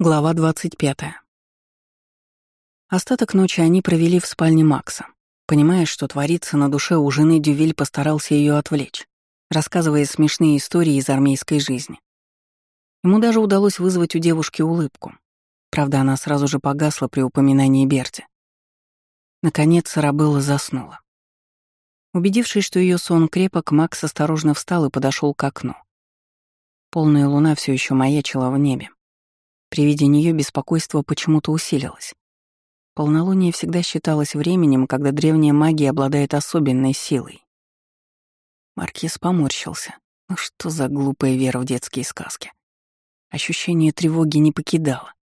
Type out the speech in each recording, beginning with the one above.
Глава 25. Остаток ночи они провели в спальне Макса. Понимая, что творится на душе у жены, Дювиль постарался ее отвлечь, рассказывая смешные истории из армейской жизни. Ему даже удалось вызвать у девушки улыбку. Правда, она сразу же погасла при упоминании Берти. Наконец, Рабелла заснула. Убедившись, что ее сон крепок, Макс осторожно встал и подошел к окну. Полная луна все еще маячила в небе. При виде нее беспокойство почему-то усилилось. Полнолуние всегда считалось временем, когда древняя магия обладает особенной силой. Маркиз поморщился. Ну что за глупая вера в детские сказки? Ощущение тревоги не покидало.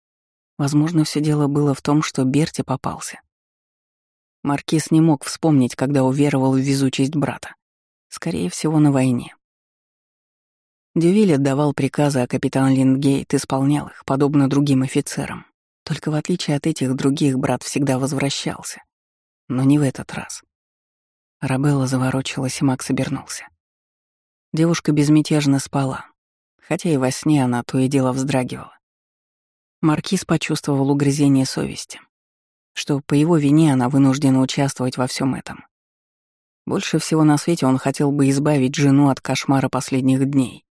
Возможно, все дело было в том, что Берти попался. Маркиз не мог вспомнить, когда уверовал в везучесть брата. Скорее всего, на войне. Дювиль отдавал приказы, а капитан Линдгейт исполнял их, подобно другим офицерам. Только в отличие от этих других, брат всегда возвращался. Но не в этот раз. Рабелла заворочилась, и Макс обернулся. Девушка безмятежно спала, хотя и во сне она то и дело вздрагивала. Маркиз почувствовал угрызение совести, что по его вине она вынуждена участвовать во всем этом. Больше всего на свете он хотел бы избавить жену от кошмара последних дней.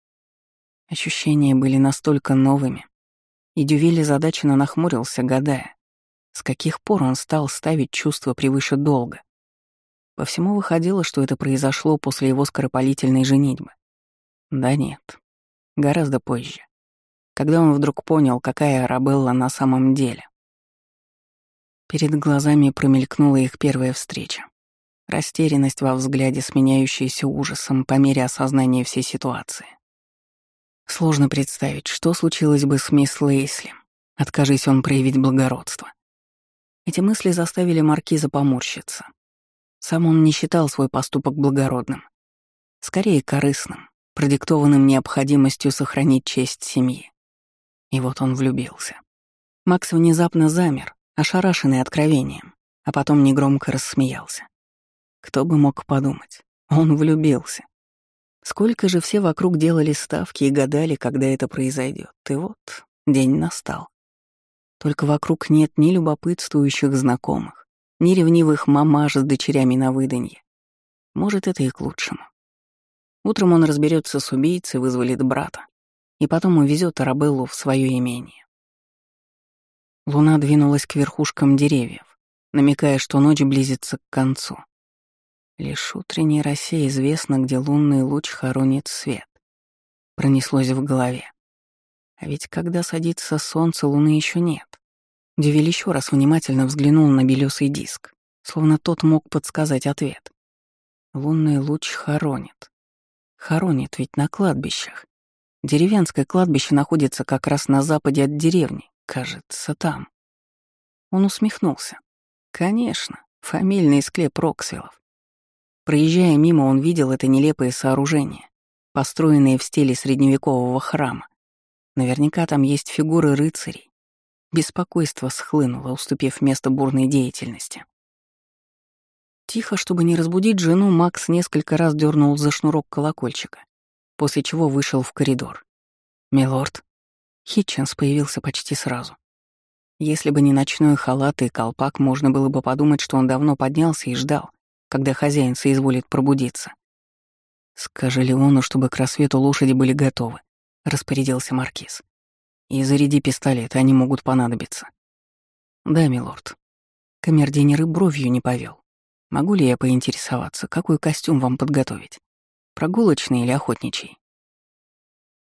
Ощущения были настолько новыми, и Дювиль задаченно нахмурился, гадая, с каких пор он стал ставить чувства превыше долга. По всему выходило, что это произошло после его скоропалительной женитьбы. Да нет, гораздо позже, когда он вдруг понял, какая Арабелла на самом деле. Перед глазами промелькнула их первая встреча. Растерянность во взгляде, сменяющаяся ужасом по мере осознания всей ситуации. Сложно представить, что случилось бы с мисс Лейсли, откажись он проявить благородство. Эти мысли заставили маркиза поморщиться. Сам он не считал свой поступок благородным. Скорее, корыстным, продиктованным необходимостью сохранить честь семьи. И вот он влюбился. Макс внезапно замер, ошарашенный откровением, а потом негромко рассмеялся. Кто бы мог подумать, он влюбился. Сколько же все вокруг делали ставки и гадали, когда это произойдет. И вот день настал. Только вокруг нет ни любопытствующих знакомых, ни ревнивых мамаш с дочерями на выданье. Может, это и к лучшему. Утром он разберется с убийцей, вызволит брата, и потом увезет Арабеллу в свое имение. Луна двинулась к верхушкам деревьев, намекая, что ночь близится к концу. Лишь утренней росе известно, где лунный луч хоронит свет. Пронеслось в голове. А ведь когда садится солнце, луны еще нет. Дювель еще раз внимательно взглянул на белесый диск, словно тот мог подсказать ответ. Лунный луч хоронит. Хоронит ведь на кладбищах. Деревенское кладбище находится как раз на западе от деревни, кажется, там. Он усмехнулся. Конечно, фамильный склеп Роксвиллов. Проезжая мимо, он видел это нелепое сооружение, построенное в стиле средневекового храма. Наверняка там есть фигуры рыцарей. Беспокойство схлынуло, уступив место бурной деятельности. Тихо, чтобы не разбудить жену, Макс несколько раз дернул за шнурок колокольчика, после чего вышел в коридор. «Милорд». Хитченс появился почти сразу. Если бы не ночной халат и колпак, можно было бы подумать, что он давно поднялся и ждал, когда хозяин соизволит пробудиться. «Скажи Леону, чтобы к рассвету лошади были готовы», — распорядился Маркиз. «И заряди пистолет, они могут понадобиться». «Да, милорд». Камердинер бровью не повел. «Могу ли я поинтересоваться, какой костюм вам подготовить? Прогулочный или охотничий?»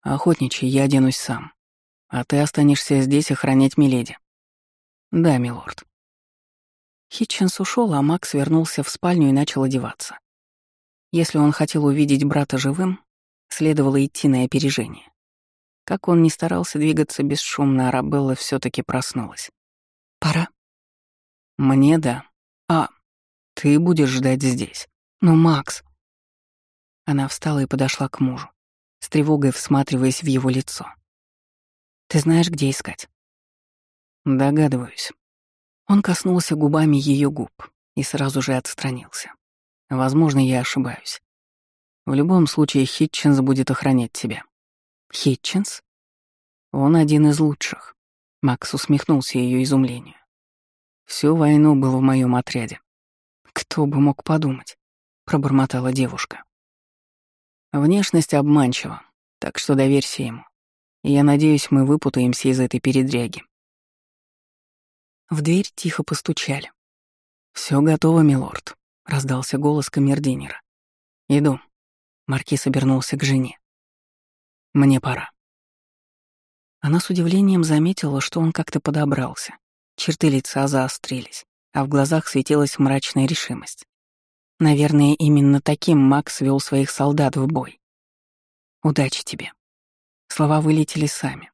«Охотничий я оденусь сам. А ты останешься здесь охранять Миледи». «Да, милорд». Хитчинс ушел, а Макс вернулся в спальню и начал одеваться. Если он хотел увидеть брата живым, следовало идти на опережение. Как он не старался двигаться бесшумно, Арабелла все таки проснулась. «Пора?» «Мне да. А, ты будешь ждать здесь. Ну, Макс...» Она встала и подошла к мужу, с тревогой всматриваясь в его лицо. «Ты знаешь, где искать?» «Догадываюсь». Он коснулся губами ее губ и сразу же отстранился. Возможно, я ошибаюсь. В любом случае, Хитчинс будет охранять тебя. Хитчинс? Он один из лучших. Макс усмехнулся ее изумлению. Всю войну был в моем отряде. Кто бы мог подумать, пробормотала девушка. Внешность обманчива, так что доверься ему. И я надеюсь, мы выпутаемся из этой передряги. В дверь тихо постучали. Все готово, милорд», — раздался голос камердинера. «Иду». Маркиз обернулся к жене. «Мне пора». Она с удивлением заметила, что он как-то подобрался. Черты лица заострились, а в глазах светилась мрачная решимость. Наверное, именно таким Макс вел своих солдат в бой. «Удачи тебе». Слова вылетели сами.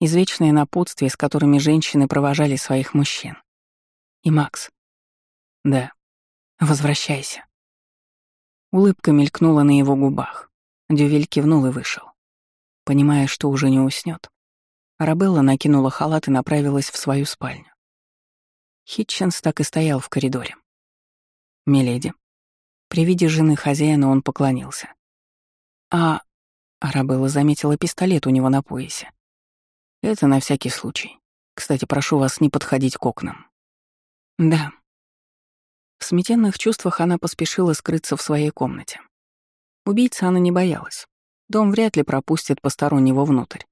Извечное напутствие, с которыми женщины провожали своих мужчин. И Макс. Да. Возвращайся. Улыбка мелькнула на его губах. Дювель кивнул и вышел. Понимая, что уже не уснет, Арабелла накинула халат и направилась в свою спальню. Хитченс так и стоял в коридоре. «Миледи». При виде жены хозяина он поклонился. «А...» Арабелла заметила пистолет у него на поясе. «Это на всякий случай. Кстати, прошу вас не подходить к окнам». «Да». В смятенных чувствах она поспешила скрыться в своей комнате. Убийца она не боялась. Дом вряд ли пропустит постороннего внутрь.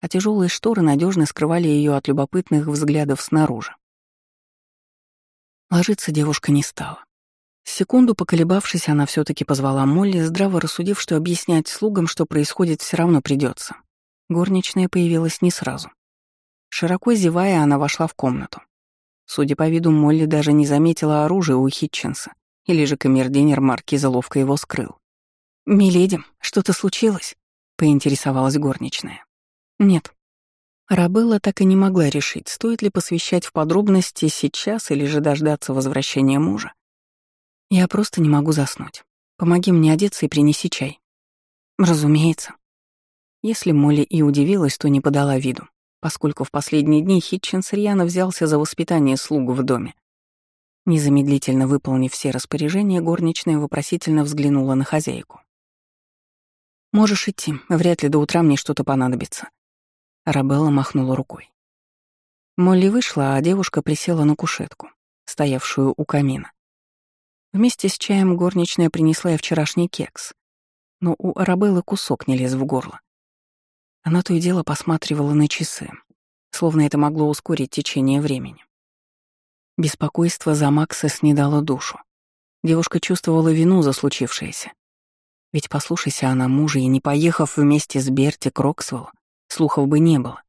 А тяжелые шторы надежно скрывали ее от любопытных взглядов снаружи. Ложиться девушка не стала. Секунду поколебавшись, она все таки позвала Молли, здраво рассудив, что объяснять слугам, что происходит, все равно придется. Горничная появилась не сразу. Широко зевая, она вошла в комнату. Судя по виду, Молли даже не заметила оружия у Хитченса, или же камердинер маркиза ловко его скрыл. «Миледи, что-то случилось?» — поинтересовалась горничная. «Нет». Рабелла так и не могла решить, стоит ли посвящать в подробности сейчас или же дождаться возвращения мужа. Я просто не могу заснуть. Помоги мне одеться и принеси чай. Разумеется. Если Молли и удивилась, то не подала виду, поскольку в последние дни Хитчинс рьяно взялся за воспитание слуг в доме. Незамедлительно выполнив все распоряжения, горничная вопросительно взглянула на хозяйку. «Можешь идти, вряд ли до утра мне что-то понадобится». Арабелла махнула рукой. Молли вышла, а девушка присела на кушетку, стоявшую у камина. Вместе с чаем горничная принесла и вчерашний кекс, но у Арабеллы кусок не лез в горло. Она то и дело посматривала на часы, словно это могло ускорить течение времени. Беспокойство за Макса снедало душу. Девушка чувствовала вину за случившееся. Ведь послушайся она мужа, и не поехав вместе с Берти к Роксвеллу, слухов бы не было.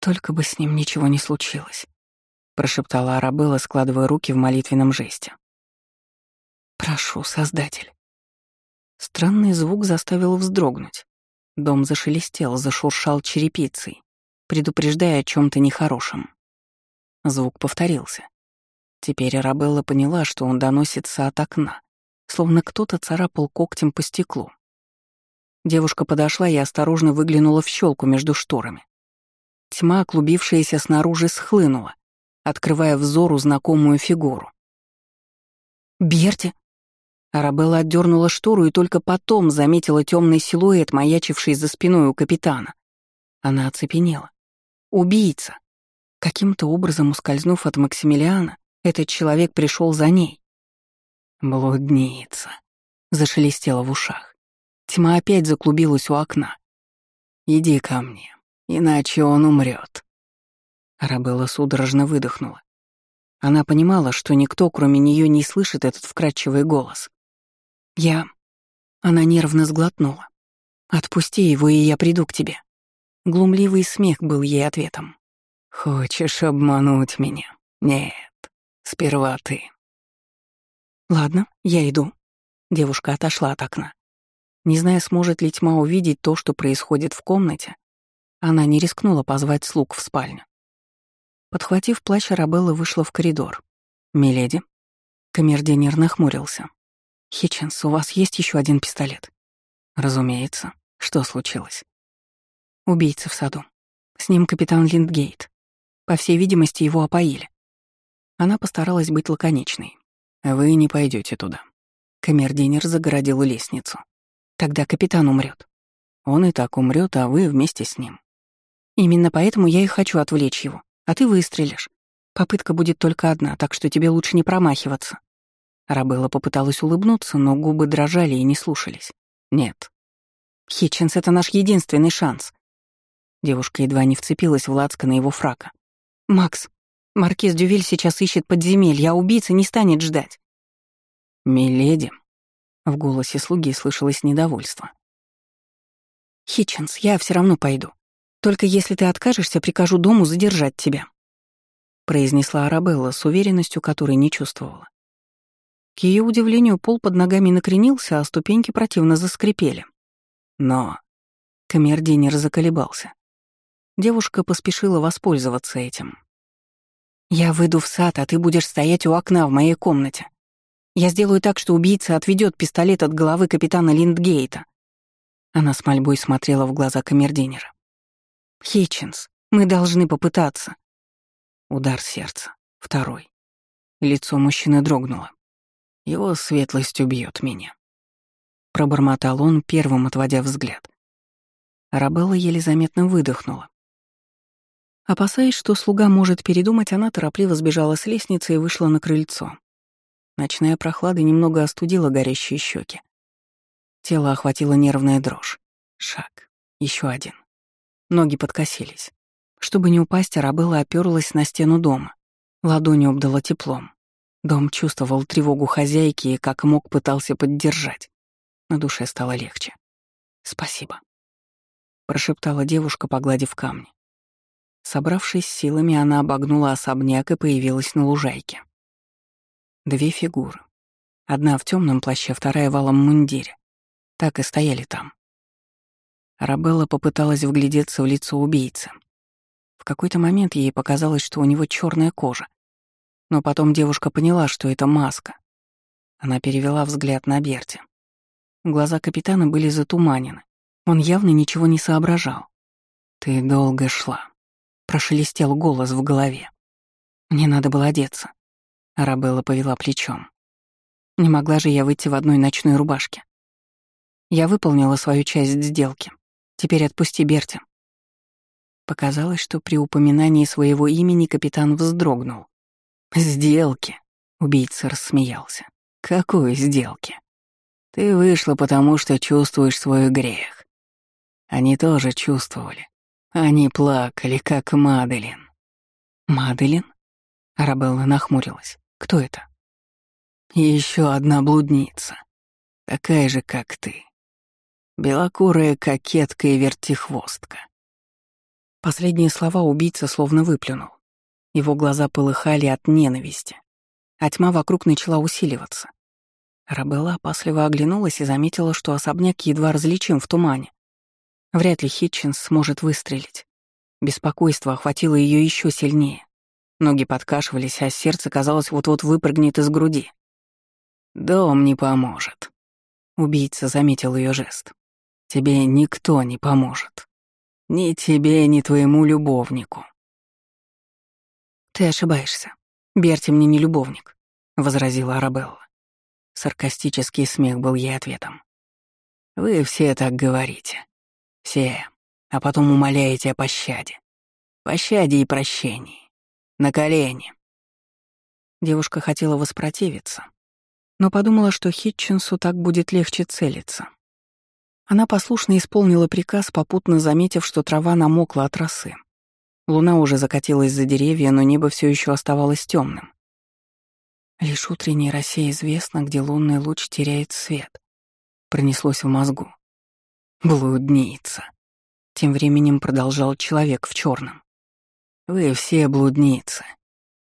«Только бы с ним ничего не случилось», — прошептала Арабелла, складывая руки в молитвенном жесте. Прошу, Создатель. Странный звук заставил вздрогнуть. Дом зашелестел, зашуршал черепицей, предупреждая о чем то нехорошем. Звук повторился. Теперь Арабелла поняла, что он доносится от окна, словно кто-то царапал когтем по стеклу. Девушка подошла и осторожно выглянула в щелку между шторами. Тьма, клубившаяся снаружи, схлынула, открывая взору знакомую фигуру. «Берти!» Арабелла отдернула штору и только потом заметила темный силуэт, маячивший за спиной у капитана. Она оцепенела. Убийца. Каким-то образом ускользнув от Максимилиана, этот человек пришел за ней. «Блудница», — зашелестело в ушах. Тьма опять заклубилась у окна. «Иди ко мне, иначе он умрет. Арабелла судорожно выдохнула. Она понимала, что никто, кроме нее, не слышит этот вкрадчивый голос. Я... Она нервно сглотнула. «Отпусти его, и я приду к тебе». Глумливый смех был ей ответом. «Хочешь обмануть меня? Нет, сперва ты». «Ладно, я иду». Девушка отошла от окна. Не зная, сможет ли тьма увидеть то, что происходит в комнате, она не рискнула позвать слуг в спальню. Подхватив плащ, Арабелла вышла в коридор. «Миледи?» Камердинер нахмурился. «Хитченс, у вас есть еще один пистолет?» «Разумеется. Что случилось?» «Убийца в саду. С ним капитан Линдгейт. По всей видимости, его опоили». Она постаралась быть лаконичной. «Вы не пойдете туда». Камердинер загородил лестницу. «Тогда капитан умрет. Он и так умрет, а вы вместе с ним. Именно поэтому я и хочу отвлечь его, а ты выстрелишь. Попытка будет только одна, так что тебе лучше не промахиваться». Рабелла попыталась улыбнуться, но губы дрожали и не слушались. «Нет». «Хитчинс — это наш единственный шанс». Девушка едва не вцепилась в лацко на его фрака. «Макс, маркиз Дювиль сейчас ищет подземелье, а убийца не станет ждать». «Миледи», — в голосе слуги слышалось недовольство. «Хитчинс, я все равно пойду. Только если ты откажешься, прикажу дому задержать тебя», — произнесла Арабелла с уверенностью, которой не чувствовала. К ее удивлению, пол под ногами накренился, а ступеньки противно заскрипели. Но камердинер заколебался. Девушка поспешила воспользоваться этим. «Я выйду в сад, а ты будешь стоять у окна в моей комнате. Я сделаю так, что убийца отведет пистолет от головы капитана Линдгейта». Она с мольбой смотрела в глаза камердинера. «Хитчинс, мы должны попытаться». Удар сердца. Второй. Лицо мужчины дрогнуло. Его светлость убьет меня. Пробормотал он, первым отводя взгляд. Арабелла еле заметно выдохнула. Опасаясь, что слуга может передумать, она торопливо сбежала с лестницы и вышла на крыльцо. Ночная прохлада немного остудила горящие щеки. Тело охватило нервная дрожь. Шаг. еще один. Ноги подкосились. Чтобы не упасть, Арабелла оперлась на стену дома. Ладонью обдала теплом. Дом чувствовал тревогу хозяйки и как мог пытался поддержать. На душе стало легче. «Спасибо», — прошептала девушка, погладив камни. Собравшись силами, она обогнула особняк и появилась на лужайке. Две фигуры. Одна в темном плаще, вторая в алом мундире. Так и стояли там. Арабелла попыталась вглядеться в лицо убийцы. В какой-то момент ей показалось, что у него черная кожа. Но потом девушка поняла, что это маска. Она перевела взгляд на Берти. Глаза капитана были затуманены. Он явно ничего не соображал. «Ты долго шла», — прошелестел голос в голове. «Мне надо было одеться». Арабелла повела плечом. Не могла же я выйти в одной ночной рубашке. Я выполнила свою часть сделки. Теперь отпусти Берти. Показалось, что при упоминании своего имени капитан вздрогнул. «Сделки», — убийца рассмеялся. «Какой сделки? Ты вышла, потому что чувствуешь свой грех. Они тоже чувствовали. Они плакали, как Маделин». «Маделин?» — Арабелла нахмурилась. «Кто это?» Еще одна блудница. Такая же, как ты. Белокурая кокетка и вертихвостка. Последние слова убийца словно выплюнул. Его глаза полыхали от ненависти, а тьма вокруг начала усиливаться. Рабелла опасливо оглянулась и заметила, что особняк едва различим в тумане. Вряд ли Хитчинс сможет выстрелить. Беспокойство охватило ее еще сильнее. Ноги подкашивались, а сердце, казалось, вот-вот выпрыгнет из груди. «Дом не поможет», — убийца заметил ее жест. Тебе никто не поможет. Ни тебе, ни твоему любовнику. Ты ошибаешься. Берти мне не любовник, возразила Арабелла. Саркастический смех был ей ответом. Вы все так говорите. Все. А потом умоляете о пощаде. Пощаде и прощении. На колени. Девушка хотела воспротивиться, но подумала, что Хитчинсу так будет легче целиться. Она послушно исполнила приказ, попутно заметив, что трава намокла от росы. Луна уже закатилась за деревья, но небо все еще оставалось темным. Лишь утренней росе известно, где лунный луч теряет свет. Пронеслось в мозгу. Блудница. Тем временем продолжал человек в черном. Вы все блудницы.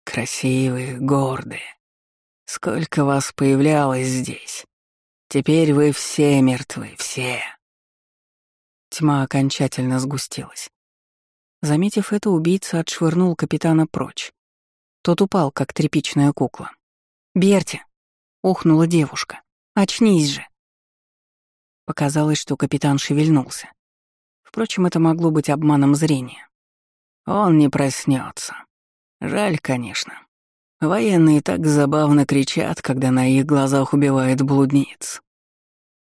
Красивые, гордые. Сколько вас появлялось здесь. Теперь вы все мертвы, все. Тьма окончательно сгустилась. Заметив это, убийца отшвырнул капитана прочь. Тот упал, как тряпичная кукла. «Берти!» — ухнула девушка. «Очнись же!» Показалось, что капитан шевельнулся. Впрочем, это могло быть обманом зрения. Он не проснется. Жаль, конечно. Военные так забавно кричат, когда на их глазах убивают блудниц.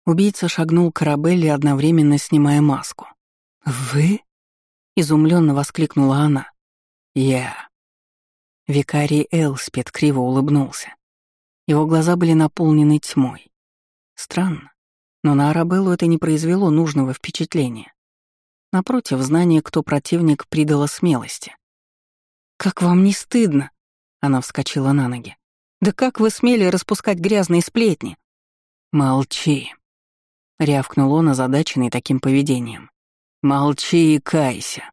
Убийца шагнул к Арабелле, одновременно снимая маску. «Вы?» Изумленно воскликнула она. «Я». Викарий Элспет криво улыбнулся. Его глаза были наполнены тьмой. Странно, но на Арабеллу это не произвело нужного впечатления. Напротив, знание, кто противник, придало смелости. «Как вам не стыдно?» — она вскочила на ноги. «Да как вы смели распускать грязные сплетни?» «Молчи», — рявкнул он, озадаченный таким поведением. «Молчи и кайся».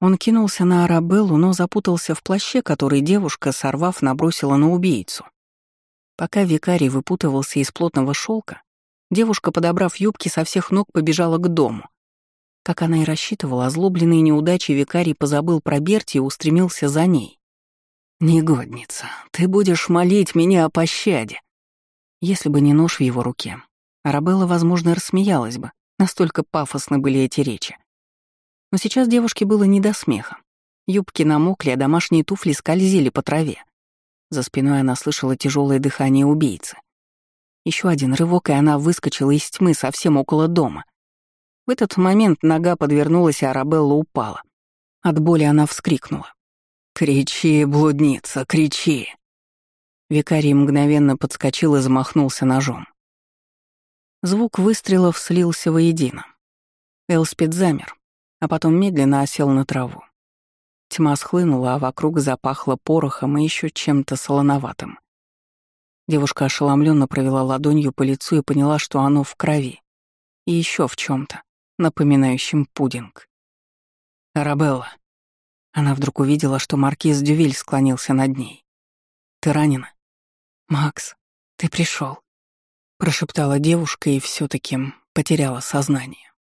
Он кинулся на Арабеллу, но запутался в плаще, который девушка, сорвав, набросила на убийцу. Пока викарий выпутывался из плотного шелка, девушка, подобрав юбки, со всех ног побежала к дому. Как она и рассчитывала, озлобленный неудачей викарий позабыл про Берти и устремился за ней. «Негодница, ты будешь молить меня о пощаде!» Если бы не нож в его руке, Арабелла, возможно, рассмеялась бы, настолько пафосны были эти речи. Но сейчас девушке было не до смеха. Юбки намокли, а домашние туфли скользили по траве. За спиной она слышала тяжелое дыхание убийцы. Еще один рывок, и она выскочила из тьмы совсем около дома — в этот момент нога подвернулась, и Арабелла упала. От боли она вскрикнула. «Кричи, блудница, кричи!» Викарий мгновенно подскочил и замахнулся ножом. Звук выстрелов слился воедино. Элспид замер, а потом медленно осел на траву. Тьма схлынула, а вокруг запахло порохом и еще чем-то солоноватым. Девушка ошеломленно провела ладонью по лицу и поняла, что оно в крови. И еще в чем то напоминающим пудинг. «Арабелла». Она вдруг увидела, что маркиз Дювиль склонился над ней. «Ты ранена?» «Макс, ты пришел, прошептала девушка и все таки потеряла сознание.